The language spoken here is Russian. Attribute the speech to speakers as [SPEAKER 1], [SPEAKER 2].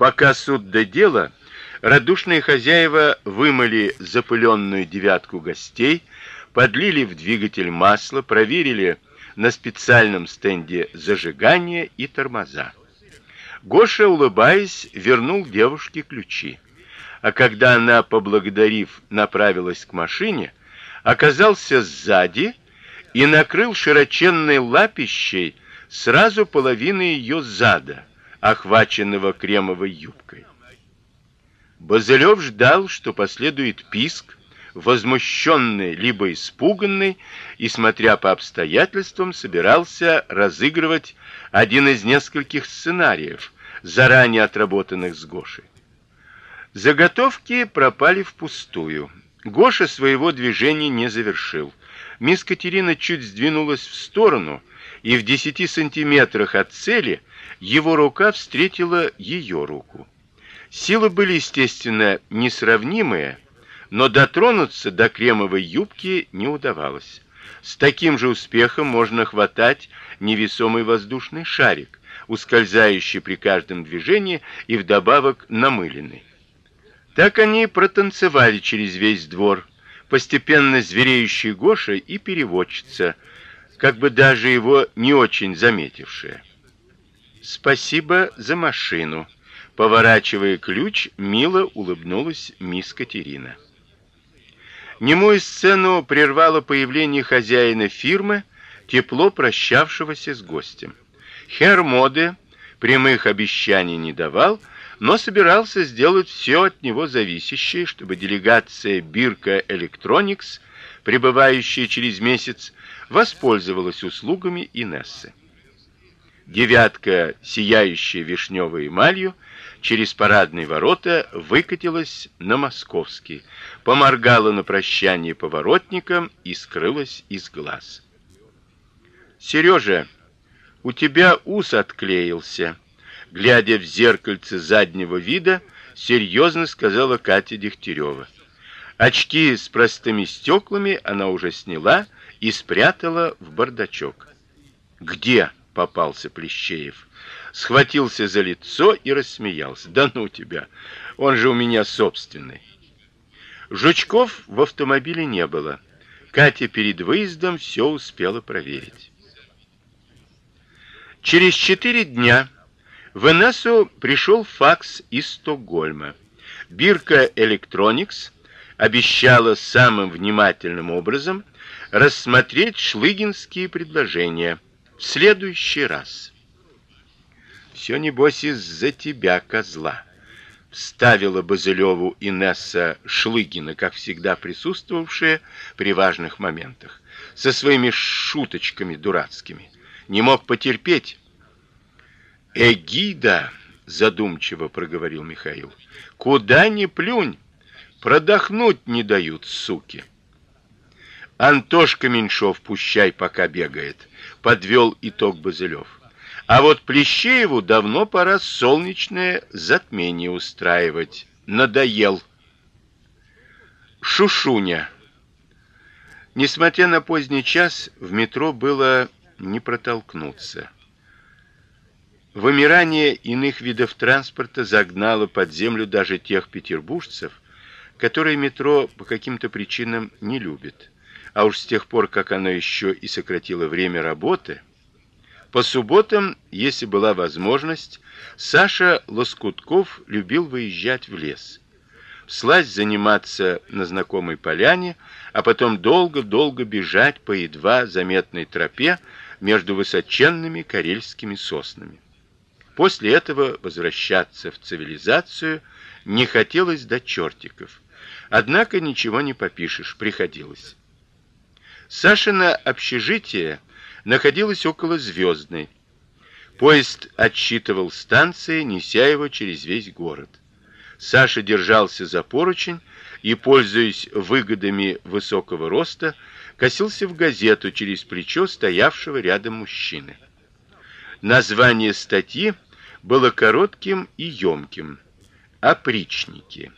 [SPEAKER 1] Пока суд до дела, радушные хозяева вымыли запыленную девятку гостей, подлили в двигатель масло, проверили на специальном стенде зажигание и тормоза. Гоша, улыбаясь, вернул девушке ключи. А когда она, поблагодарив, направилась к машине, оказался сзади и накрыл широченной лапищей сразу половины ее зада, охваченного кремовой юбкой. Базелёв ждал, что последует писк, возмущенный либо испуганный, и смотря по обстоятельствам, собирался разыгрывать один из нескольких сценариев, заранее отработанных с Гошей. Заготовки пропали впустую. Гоша своего движения не завершил. Мисс Катерина чуть сдвинулась в сторону, и в десяти сантиметрах от цели его рука встретила ее руку. Силы были, естественно, несравнимые, но дотронуться до кремовой юбки не удавалось. С таким же успехом можно хватать невесомый воздушный шарик, ускользающий при каждом движении и вдобавок намыленный. Так они протанцевали через весь двор, постепенно звереющий Гоша и переводчица, как бы даже его не очень заметившая. Спасибо за машину, поворачивая ключ, мило улыбнулась мисс Катерина. Немую сцену прервало появление хозяина фирмы, тепло прощавшегося с гостем. Хер Моде прямых обещаний не давал, но собирался сделать все от него зависящее, чтобы делегация Бирка Electronics, прибывающая через месяц, воспользовалась услугами Инессы. Девятка, сияющая вишневой эмалью, через парадные ворота выкатилась на Московский, поморгала на прощание поворотникам и скрылась из глаз. Сережа, у тебя ус отклеился, глядя в зеркальце заднего вида, серьезно сказала Катя Дегтярева. Очки с простыми стеклами она уже сняла и спрятала в бардачок. Где попался Плещеев? Схватился за лицо и рассмеялся. Да ну тебя. Он же у меня собственный. Жучков в автомобиле не было. Катя перед выездом все успела проверить. Через четыре дня в Инессу пришел факс из Стокгольма. Бирка Electronics обещала самым внимательным образом рассмотреть шлыгинские предложения в следующий раз. Все небось из-за тебя, козла, вставила Базелёву Инесса Шлыгина, как всегда присутствовавшая при важных моментах, со своими шуточками дурацкими. Не мог потерпеть, Эгида, задумчиво проговорил Михаил. Куда ни плюнь, продохнуть не дают, суки. Антошка Меньшов пущай пока бегает, подвел итог Базелёв. А вот Плещееву давно пора солнечное затмение устраивать. Надоел. Шушуня. Несмотря на поздний час, в метро было не протолкнуться. Вымирание иных видов транспорта загнало под землю даже тех петербуржцев, которые метро по каким-то причинам не любят. А уж с тех пор, как оно еще и сократило время работы, по субботам, если была возможность, Саша Лоскутков любил выезжать в лес. Вслазь заниматься на знакомой поляне, а потом долго-долго бежать по едва заметной тропе между высоченными карельскими соснами. После этого возвращаться в цивилизацию не хотелось до чертиков. Однако ничего не попишешь, приходилось. Сашина общежитие находилось около Звездной. Поезд отсчитывал станции, неся его через весь город. Саша держался за поручень и, пользуясь выгодами высокого роста, косился в газету через плечо стоявшего рядом мужчины. Название статьи было коротким и ёмким. Опричники.